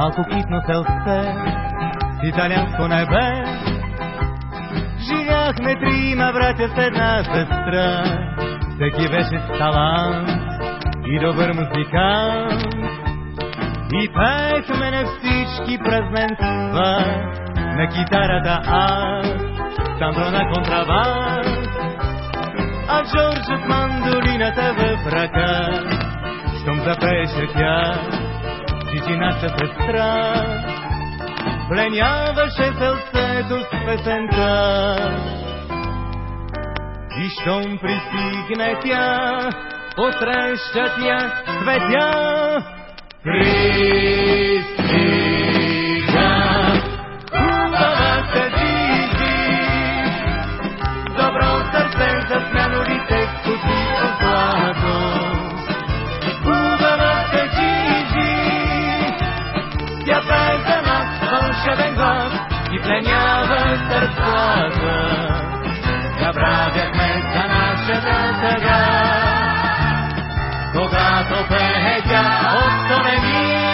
малко китно селце с италианско небе. Живяхме трима братя с една сестра, всеки беше с талант и добър музикант. И пеехме на всички празненства, на китарата аз, Сандро на контрабас, а Джордж от мандолината в ръка. Щом запеше тя, Джиджи наша сестра, пленяваше сълцето с песента. И щом пристигне тя, посреща тя светя, пристига. И пленява сърцата. Забравяхме за нашата тъга, когато пее тя от Сонемио.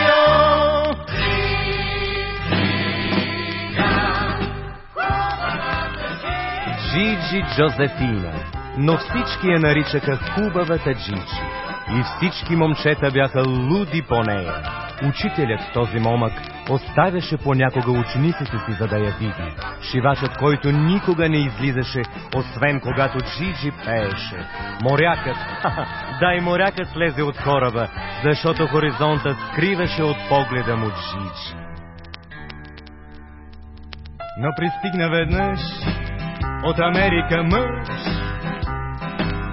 Джиджи Джозефина, но всички я наричаха хубавата Джиджи. И всички момчета бяха луди по нея. Учителят този момък оставяше понякога учениците си, за да я види. Шивачът, който никога не излизаше, освен когато Джиджи пееше. Морякът, да и морякът слезе от кораба, защото хоризонтът скриваше от погледа му Джиджи. Но пристигна веднъж от Америка мъж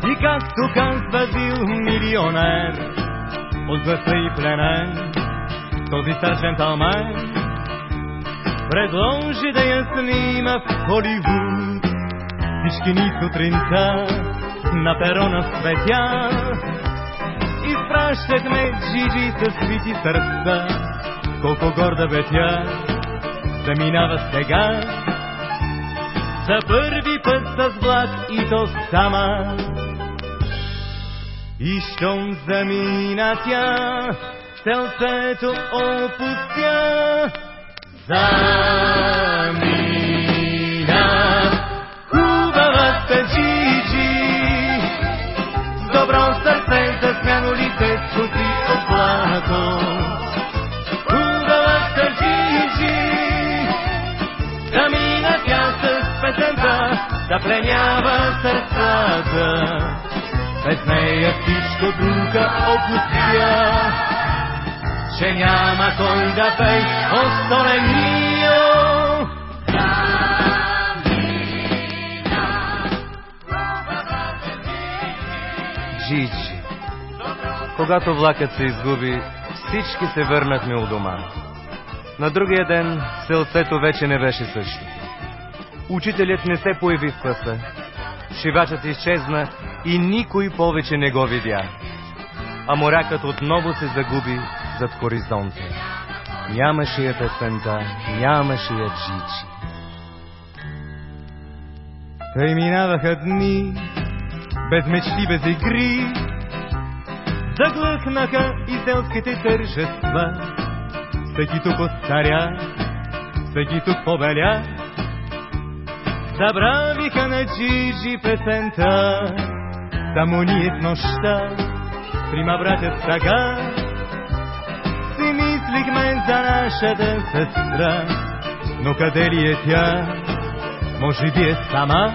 и както казва бил милионер от гласа и пленен, този стар джентълмен предложи да я снима в Холивуд. Всички ни сутринта на перона светя изпращахме Джиджи със свити сърца. Колко горда бе тя да минава сега за първи път с влак и то сама. И щом замина тя, сълцето опустя. Замина хубавата Джиджи, с добро сърце за смянулите чути от злато. Хубавата Джиджи, замина тя с песента, да пленява сърцата. Без нея всичко друга опустя, че няма кой да пей остоленио. Джиджи. Когато влакът се изгуби, всички се върнахме у дома. На другия ден селцето вече не беше също. Учителят не се появи в класа. Шивачът изчезна и никой повече не го видя. А морякът отново се загуби зад хоризонта. Нямаше я песента, нямаше я Джиджи. Тъй минаваха дни, без мечти, без игри. Заглъхнаха и селските тържества. Всеки тук остаря, всеки тук побеля. Забравиха на Джиджи песента, само ние с нощта, трима братя с тъга. Си мислихме за нашата сестра, но къде ли е тя? Може би е сама?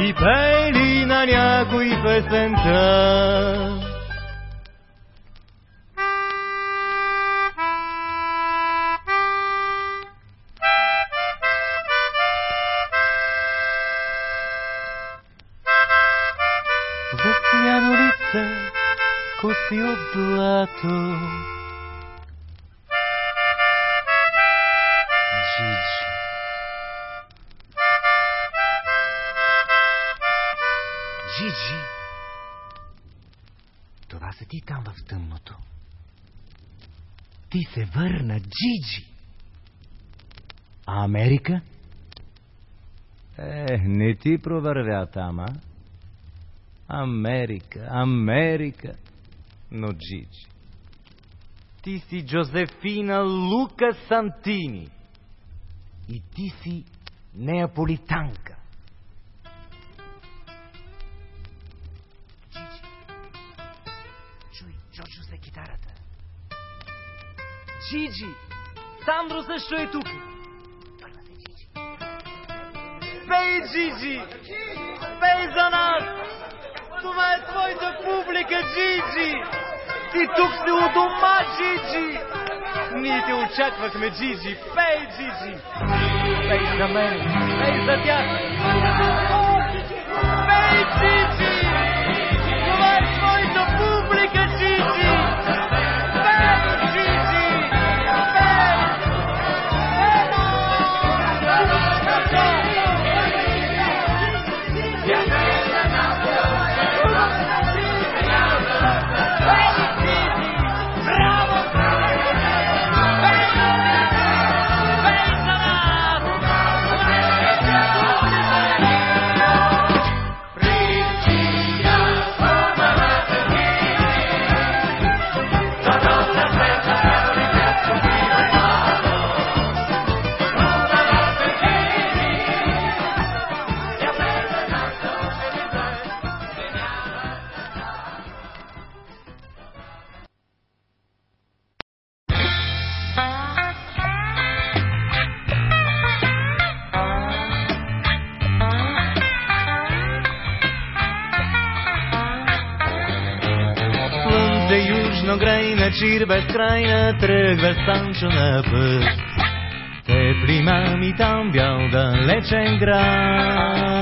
И пели на някой песента. От злато. Върна, Джиджи. А Америка? Е, не ти провървя там, а? Америка, Америка. Но, Джиджи, Ти си Джозефина Лука Сантини. И ти си Джиджи, Сандро също е тук. Пей, Джиджи! Пей за нас! Това е твоята публика, Джиджи! Ти тук си у дома, Джиджи! Ние те очаквахме, Джиджи! Пей, Джиджи! Пей за мен! Пей за тях! Грейна, чир безкрайна, тръгва Санчо на път. Тепли мами там бял далечен град.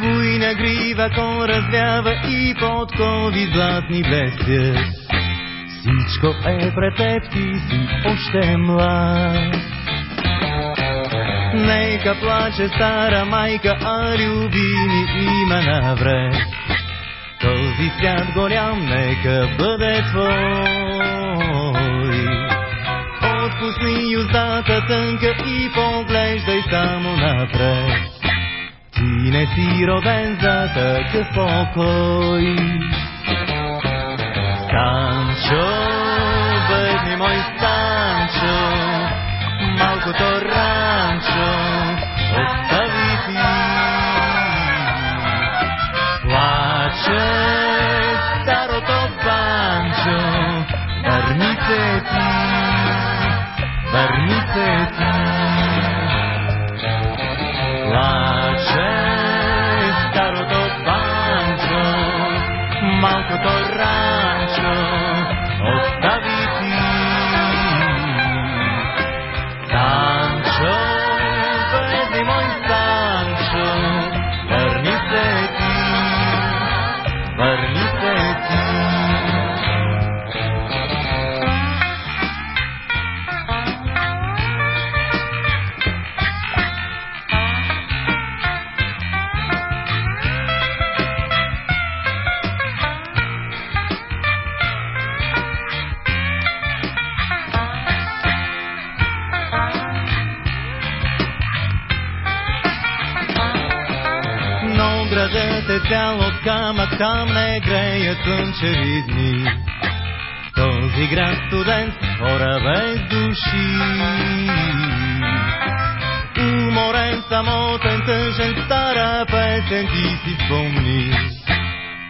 Буйна грива кон развява и подкови златни блестят. Всичко е пред теб, ти си още млад. Нека плаче стара майка, а любими има навред. Този свят голям нека бъде твой. Отпусни юздата тънка и поглеждай само напред. Ти не си роден за такъв покой. Станчо, бедни мой Станчо, малкото ранчо, остави ти. Плаче старото банчо, върни се ти, върни цял от камък, там не греят слънчеви дни. Този град студент, хора без души. Уморен, самотен, тъжен, стара песен ти си спомни.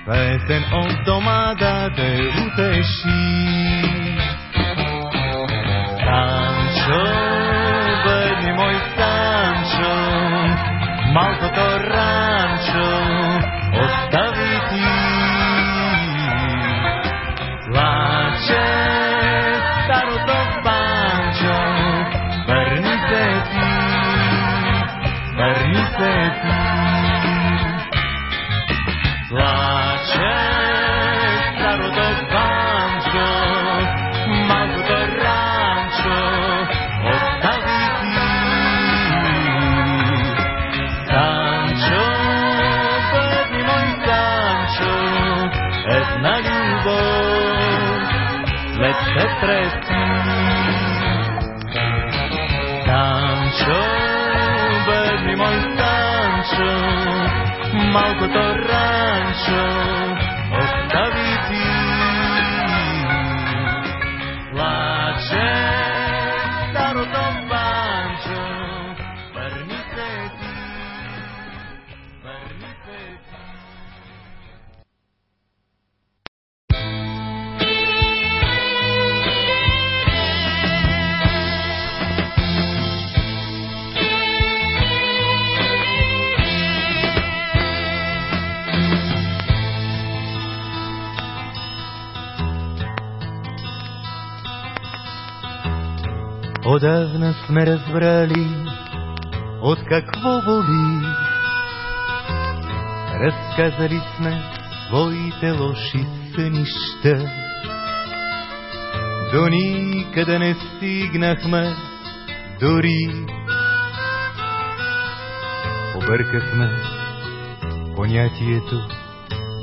Песен от дома да те утеши. Санчо, бедни мой Санчо, малкото ранчо, малкото ранчо, Отдавна сме разбрали от какво боли. Разказали сме своите лоши сънища. До никъде не стигнахме дори. Объркахме понятието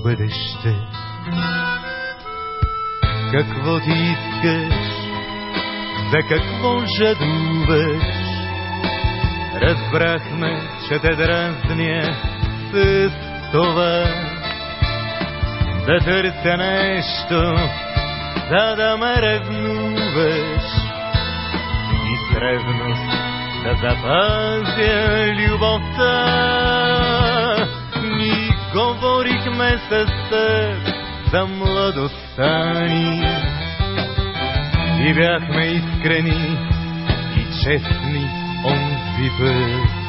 бъдеще. Какво ти искаш, за какво жадуваш? Разбрахме, че те дразня с това. Да търся нещо, за да ме ревнуваш и с ревност да запазя любовта. Ни говорихме с теб за младостта ни и бяхме искрени и честни онзи път.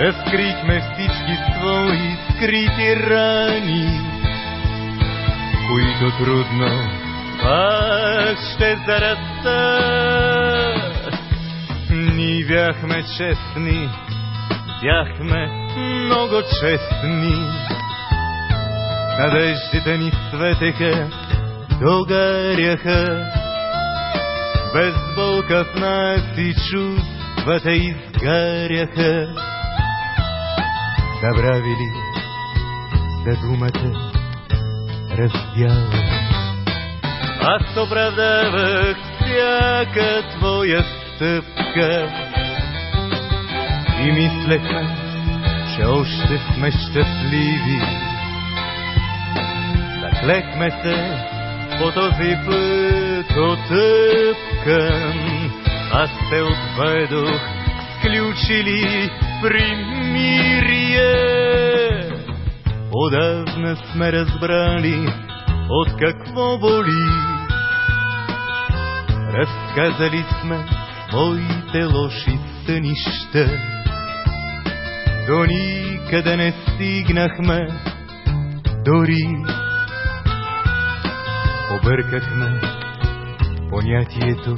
Разкрихме всички свои скрити рани, които трудно пак ще зарастат. Ни бяхме честни, бяхме много честни. Надеждите ни светеха, догаряха. Без нас и чувствата изгаряха. Забравили за думата раздяла. Аз оправдавах всяка твоя стъпка и мислехме, че още сме щастливи. Заклехме се по този път отъпкан, аз те отведох сключили примирие. Отдавна сме разбрали от какво боли. Разказали сме своите лоши сънища. До никъде не стигнахме, дори объркахме понятието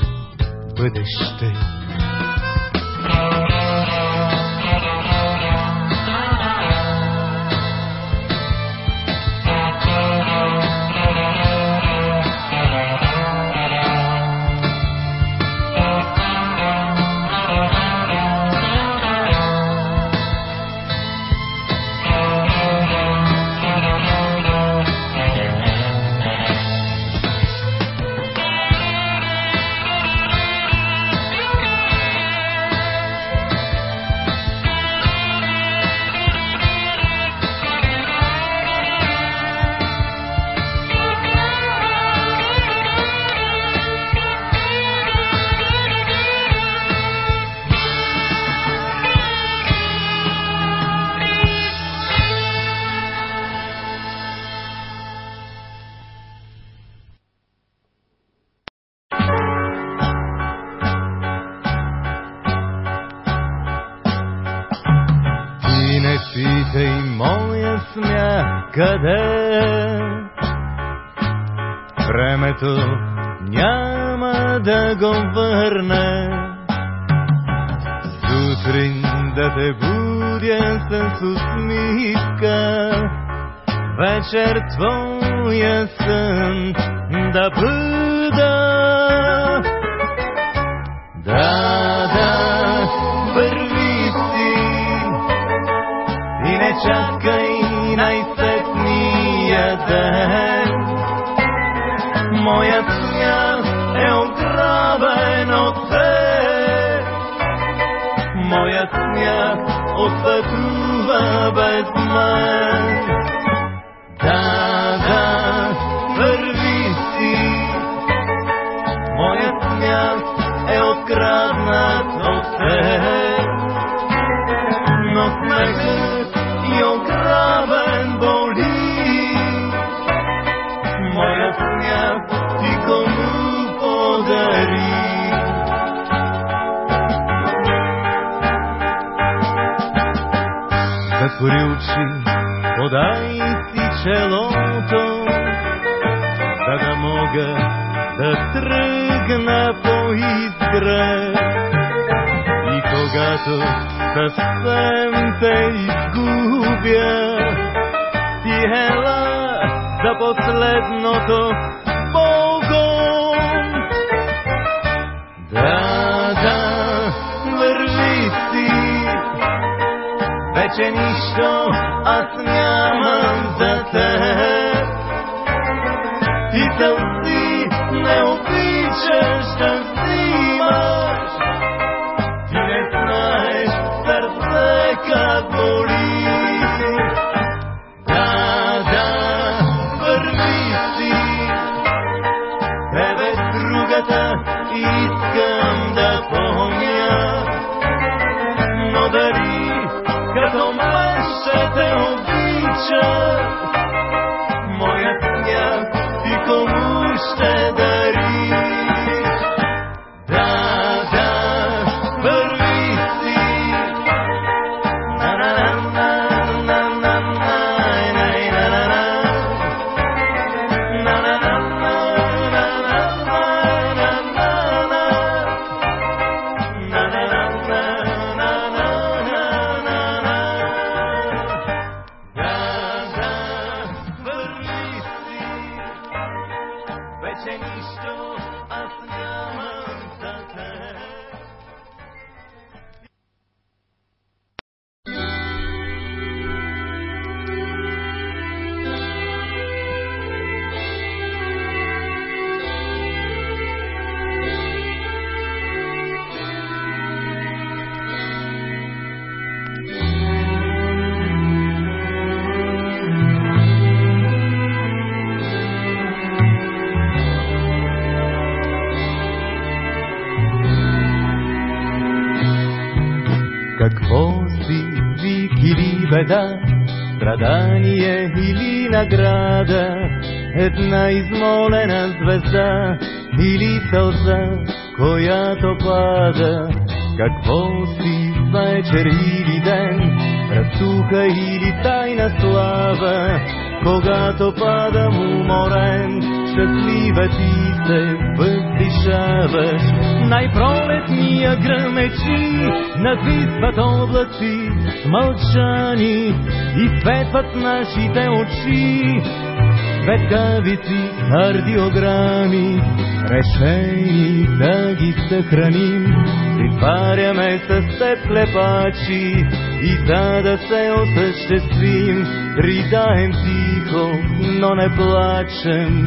бъдеще. Ти Времето няма да го върне. Сутрин да те будя с усмивка. Вечер твоя сън да бъда. Да, да, върви си. И не чакай Моят смях е ограбен от теб. Моят смях отпътува без мен. Очи, подай си челото, за да мога да тръгна по изгреб. И когато съвсем те изгубя, ти ела за последното вече нищо аз нямам за теб. Ти сълзи не обичаш да взимаш, ти не знаеш сърце как боли. Искам да помня, но дали show. Или беда, страдание или награда, една измолена звезда или сълза, която пада. Какво си вечер или ден, разсуха или тайна слава, когато падам уморен, щастлива ти се въздишаваш. Най-пролетния гръмечи надвисват облаци, мълчани и светват нашите очи. Светкавици, кардиограми, решени да ги съхраним. Притваряме с теб клепачи и за да се осъществим, ридаем тихо, но не плачем.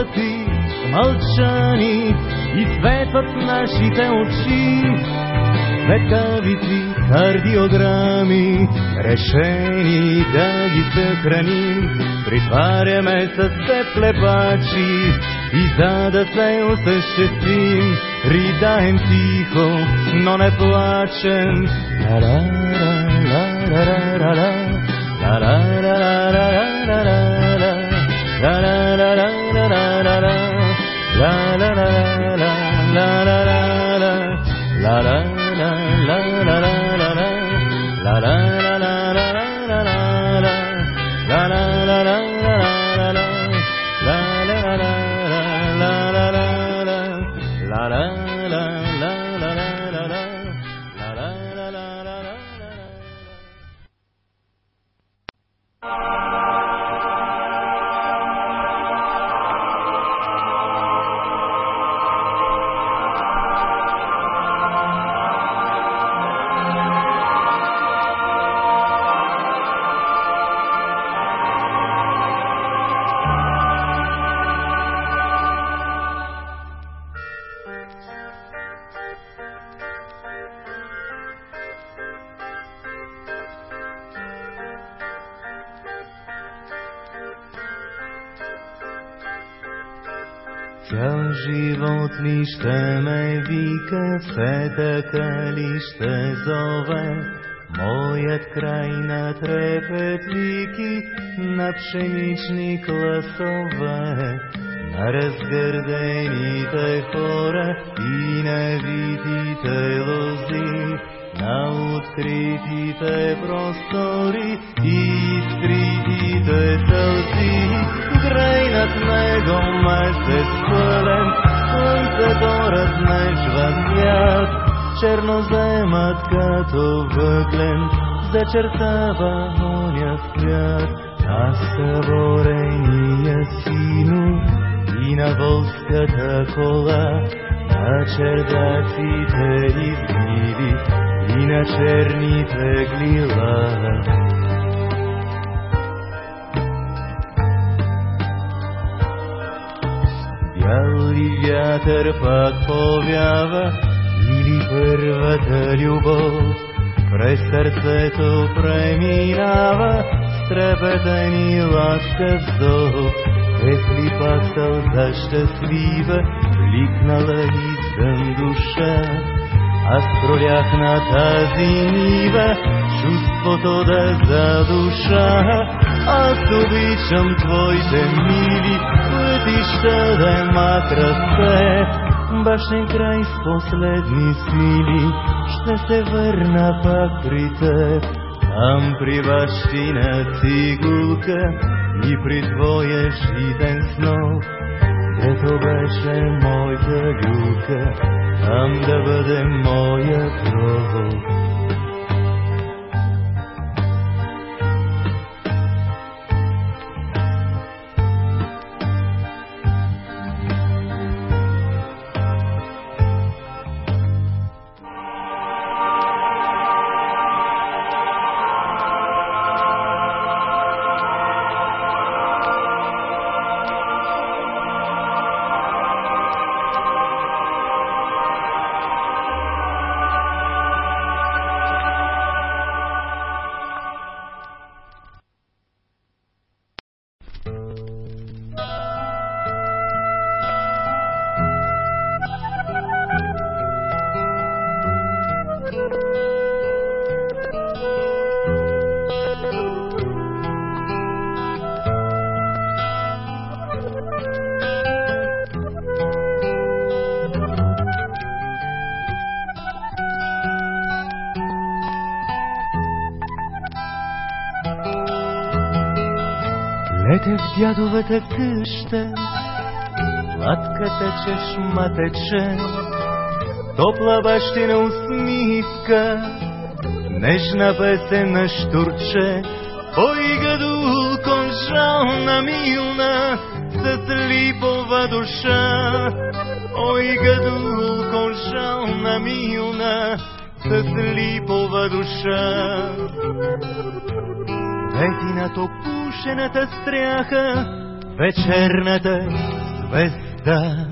Облаци, мълчани и светват нашите очи. Светкавици, кардиограми, решени да ги съхраним. Притваряме с теб клепачи и за да се осъществим, ридаем тихо, но не плачем. Ла-ла-ла-ла-ла-ла-ла-ла. La ли ще ме вика, все така ли ще зове? Моят край на трепет вики на пшенични класове. на разгърдените хора и невидите лози, на откритите простори и скритите сълзи. Грей над него месец пълен, слънцето разнежва свят, черноземът като въглен, зачертава оня свят, а съборения сину и на волската кола, на чердаците изгниви и на черните глила. Вятър пак повява, или първата любов през сърцето преминава с трепетен и ласкав зов. Ехли пак сълза щастлива, бликнала извън душа. Аз пролях на тази нива, чувството да задуша. Аз обичам твоите мили пътища, да макра се, башен край с последни сили, ще се върна пак при теб. Там при бащина цигулка и при твоя житен снов, дето беше моята люлка, там да бъде моя кров. Дядовата къща, сладката чешма тече, топла бащина усмивка, нежна песен на штурче, ой гадулко жална милна, с липова душа, ой гадулко жална милна, с липова душа. Свети над опушената стряха вечерната звезда.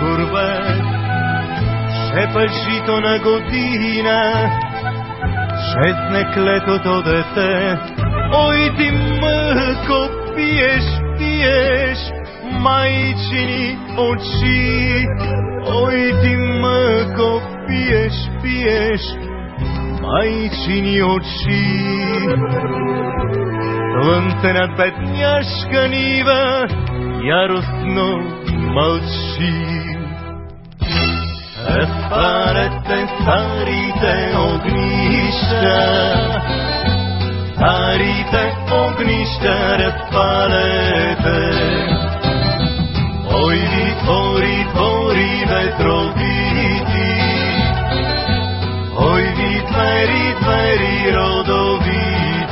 Чергурбе, шепа жито на година, шестне клетото дете. Ой ти мъко, пиеш, пиеш, майчини очи. Ой ти мъко, пиеш, пиеш, майчини очи. Слънце над бедняшка нива яростно мълчи отваряте старите огнища. Старите огнища разпалете. Ой, твори, твори ветровити. Ой, ви двери, двери родовити.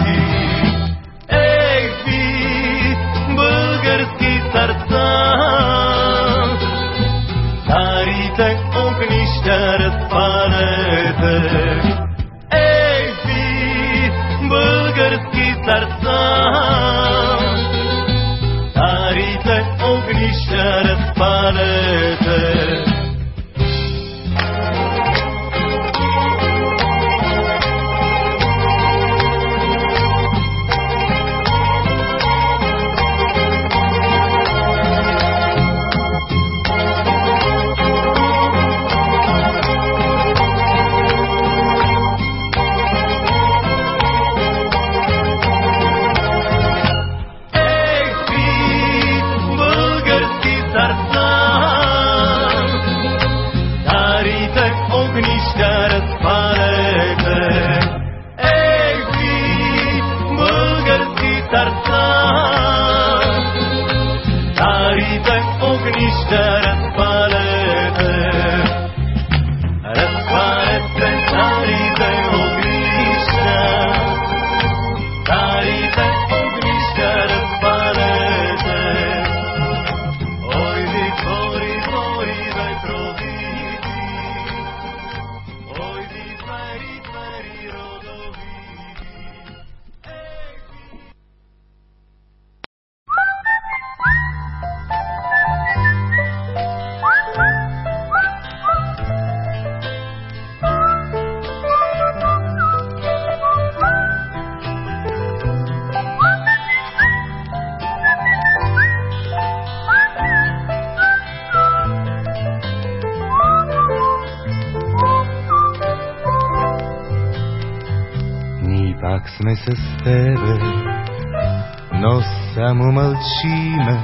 Само мълчиме,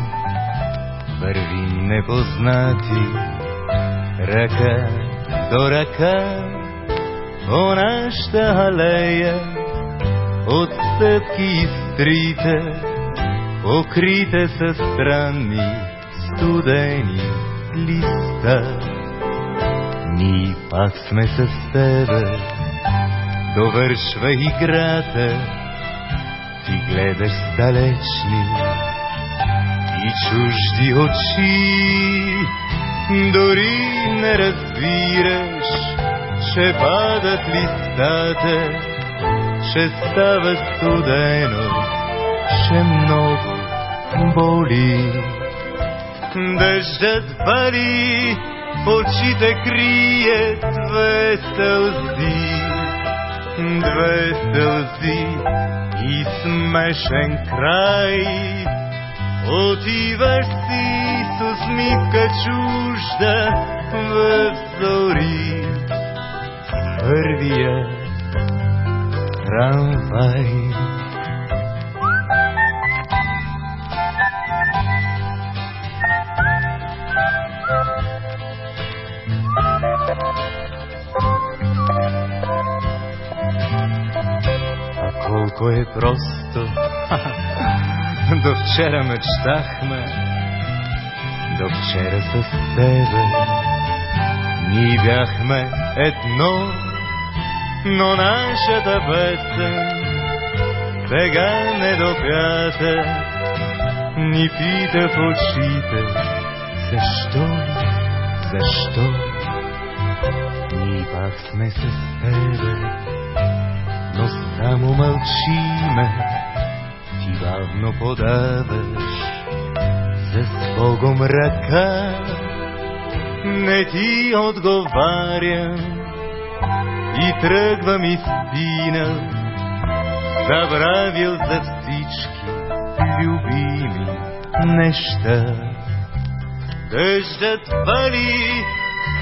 вървим непознати, ръка до ръка, по нашата алея, от стъпки и стрите, покрите са странни, студени листа. Ние пак сме с тебе, довършва играта, ти гледаш далечни и чужди очи, дори не разбираш, че падат листата, че става студено, че много боли. Дъждът вали, очите крие две сълзи две сълзи и смешен край. Отиваш си с усмивка чужда в зори. Първия трамвай. колко е просто. До вчера мечтахме, до вчера с тебе. Ние бяхме едно, но нашата песен сега не допята. Ни пита в очите, защо, защо? Ние пак сме с тебе но само мълчиме, бавно подаваш с Богом ръка. Не ти отговарям и тръгвам истина, забравил за всички любими неща. Дъждът вали,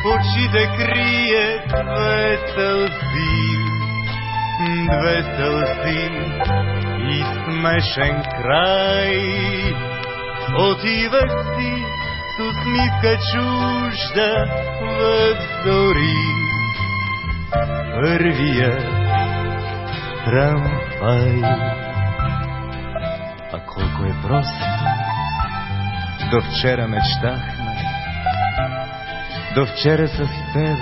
очите крие две сълзи, две сълзи и смешен край. Отиваш си с усмивка чужда в зори. Първия трамвай. А колко е просто, до вчера мечтахме, до вчера с тебе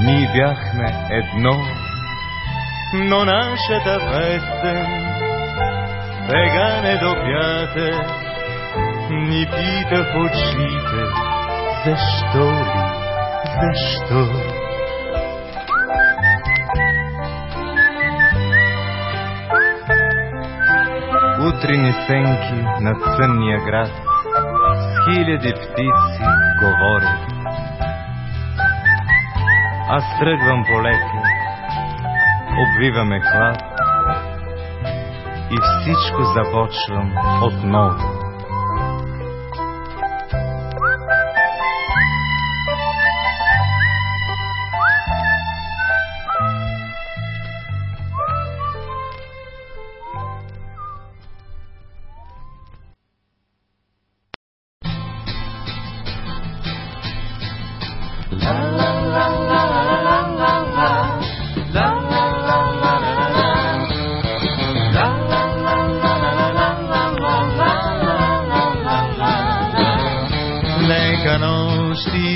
ние бяхме едно но нашата песен сега не допята, ни пита в очите, защо ли, защо? Утрини сенки над сънния град, хиляди птици говорят. Аз тръгвам полека, обвиваме хлад и всичко започвам отново.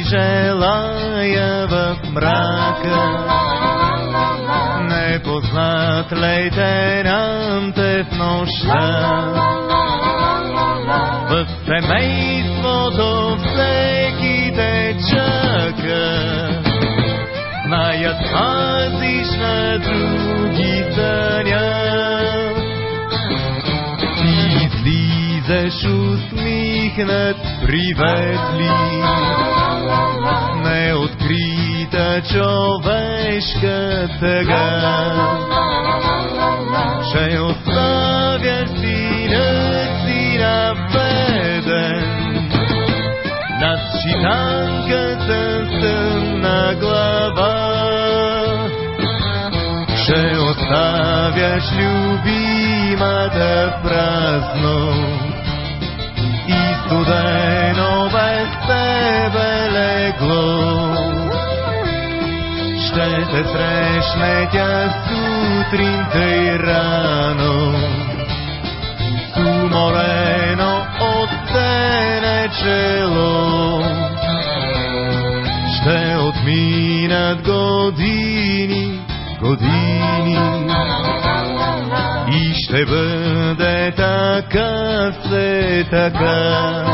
желая в мрака. Непознат лейтенант е в нощта. В семейството всеки те чака. Знаят пазиш на други съня. Усмихнат, приветли. Неоткрита човешка тъга. Ще оставя сина си наведен над читанката на глава. Ще оставяш любимата празно студено без тебе легло. Ще те срещне тя сутринта и рано, уморено от тене чело. Ще отминат години, години, ще бъде така все така.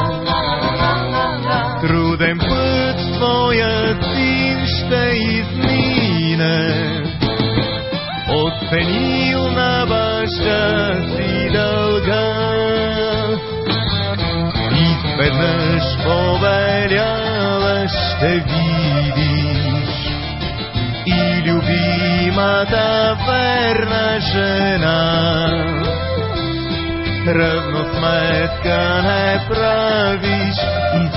Труден път твоят син ще измине, оценил на баща си дълга. Изведнъж повеляла ще видиш и любимата верна жена равносметка не правиш и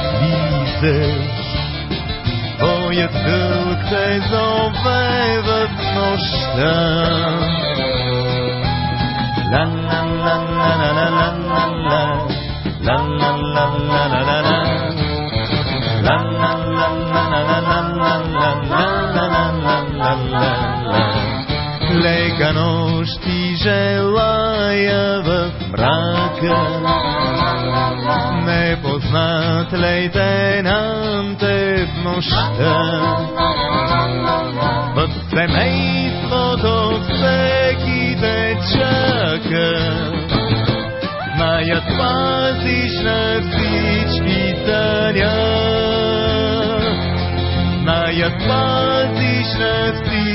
слизаш. Твоят дълг те зове в нощта. La la la la la la la la la la la la la La la la la la la la la la la la la la la Лека нощ ти желая в мрака. Непознат лейтенант е в нощта. В семейството всеки те чака. Знаят пазиш на всички съня. Знаят пазиш на всички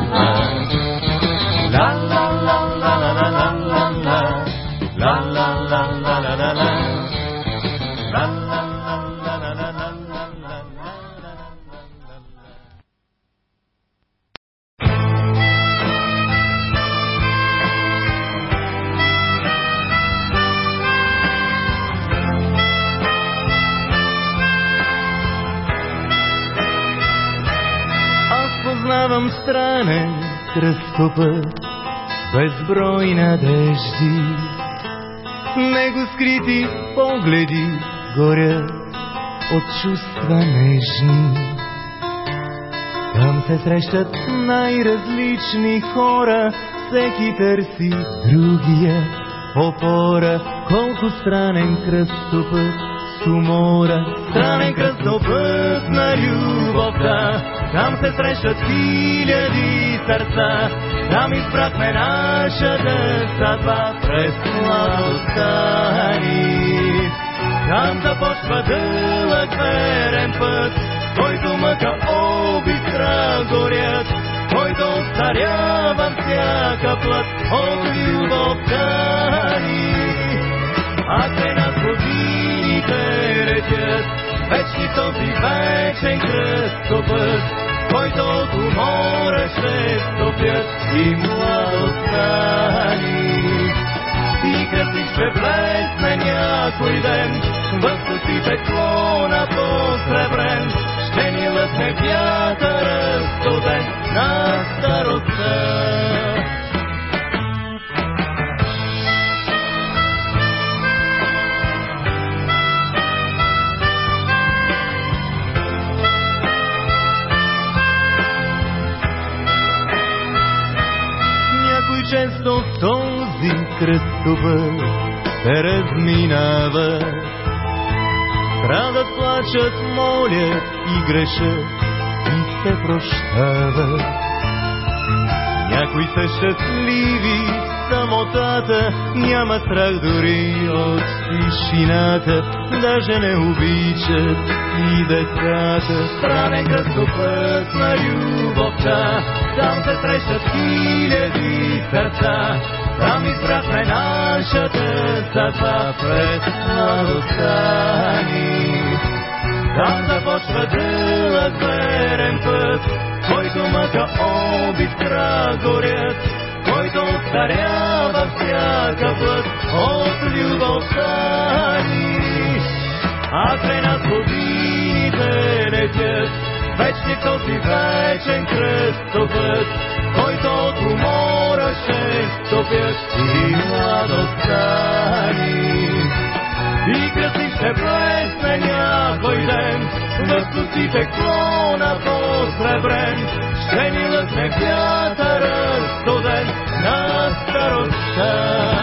кръстопът, безброй надежди. Него скрити погледи горят от чувства нежни. Там се срещат най-различни хора, всеки търси другия опора. Колко странен кръстопът с умора, странен кръстопът на любовта. Там се срещат хиляди сърца, там избрахме нашата съдба през младостта ни. Там започва дълъг верен път, който мъка обистра горят, който остарява всяка плът от любовта ни. А те ретят, вечни този вечен кръстопът, който от умора ще стопят и младостта ни. И кръсти ще блесне някой ден, в косите клона посребрен, ще ни лъсне вятъра студен на старостта. Често този кръстопът се разминава. Страдат, плачат, молят и грешат и се прощават. Някои са щастливи самотата, няма страх дори от тишината, даже не обичат и децата. Странен кръстопът на любовта, там се срещат хиляди сърца, там избрахме нашата съдба пред младостта ни. Там започва дълъг верен път, който мъка обистра горят, който остарява всяка път от любовта ни. А край нас годините летят, вечни този вечен кръстопът, който от умора ще стопят и младостта ни. И кръсти ще блесне някой ден, в косите клона посребрен, ще ни лъсне вятъра студен на старостта.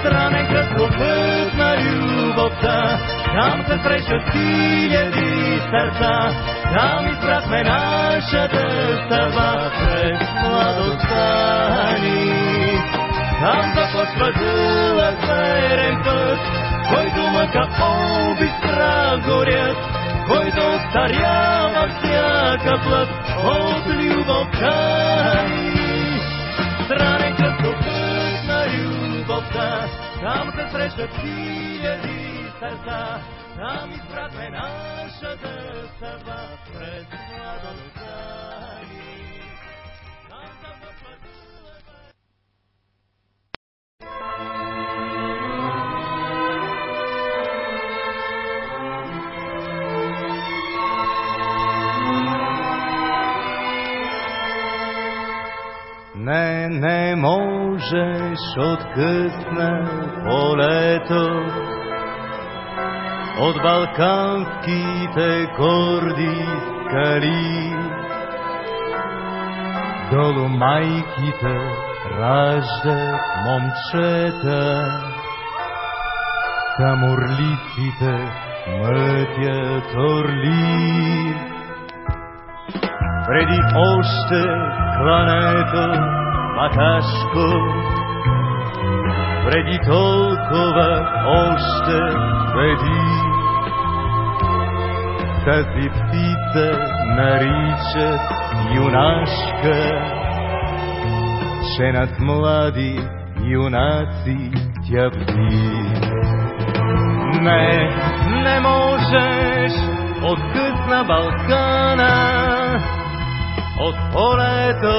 Странен кръстопът на любовта, там се срещат хиляди сърца, там избрахме нашата съдба през младостта ни. Там започва дълъг верен път, който мъка обистра горят, който остарява всяка плът от любовта ни. Странен кръстопът на любовта, там се срещат хиляди сърца, там избрахме нашата съдба през младостта Не, не можеш откъсна полето от балканските горди скали. Долу майките раждат момчета, там орлиците мътят орли. Преди още клането баташко, преди толкова още преди. Тази птица наричат юнашка, че над млади юнаци тя бди. Не, не можеш от късна Балкана, от полето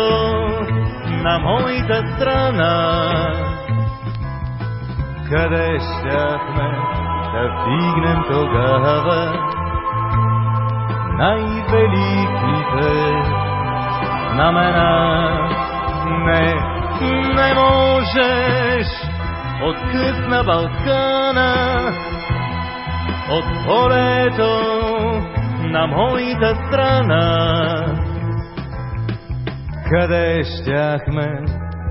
на моята страна. Къде щяхме да вдигнем тогава най-великите знамена? Не, не можеш от късна Балкана, от полето на моята страна. Къде щяхме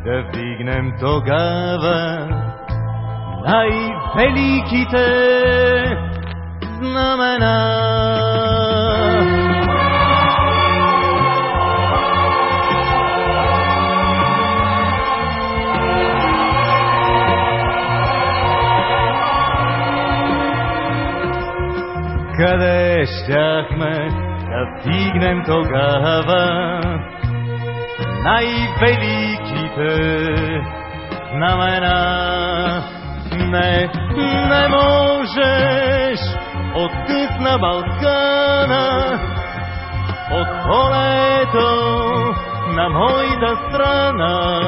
да вдигнем тогава най-великите знамена? Къде щяхме да стигнем тогава? Най-великите знамена. Не, не можеш от на Балкана, от полето на моята страна.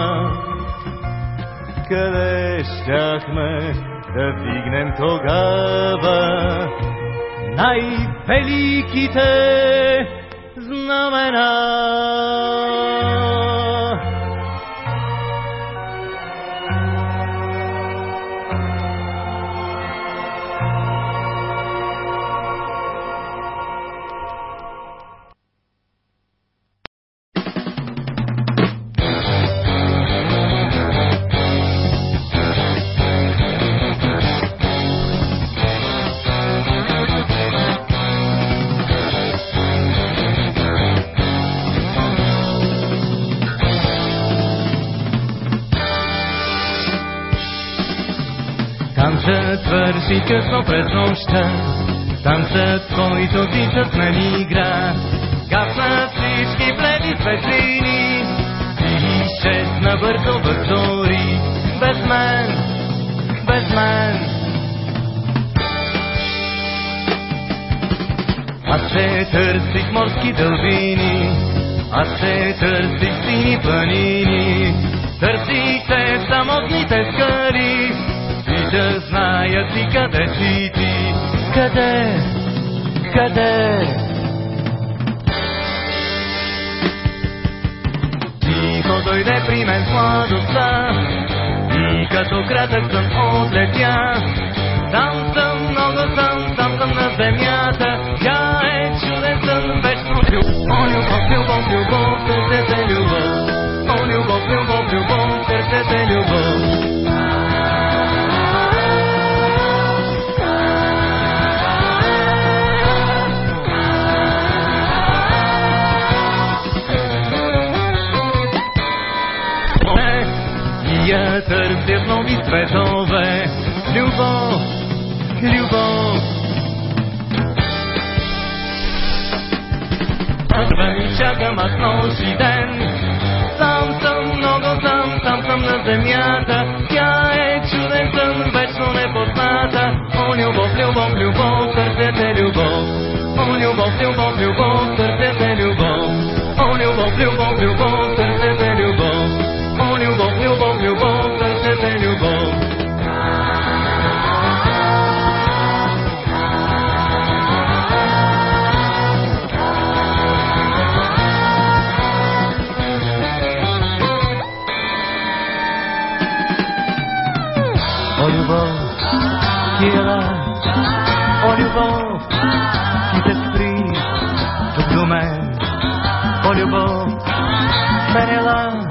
Къде щяхме да вигнем тогава най-великите знамена? Свърши късно през нощта. Танцът, който тичат на ни игра. Гаснат всички бледи светлини. И изчезна бързо в зори. Без мен, без мен. Аз се търсих морски дълбини. Аз се търсих сини планини. Търсих те самотните скали да знаят и къде си ти. Къде? Къде? Тихо дойде при мен младостта и като кратък съм отлетя. Там съм, много съм, там съм на земята. Тя е чуден сън, вечно любов. О, любов, любов, любов, търсете любов. О, любов, любов, любов, търсете любов. Цветове. Любов, любов. Първа ми чакам аз нощ и ден. Сам съм, много сам, сам съм на земята. Тя е чуден сън, вечно непозната. О, любов, любов, любов, търсете любов. О, любов, любов, любов, търсете любов. О, любов, любов, любов, търсете любов. О, любов, любов, любов, vermelho bom. Olha o bom que é lá, olha o bom que tá despri do Blumen, olha o bom, espere tá lá.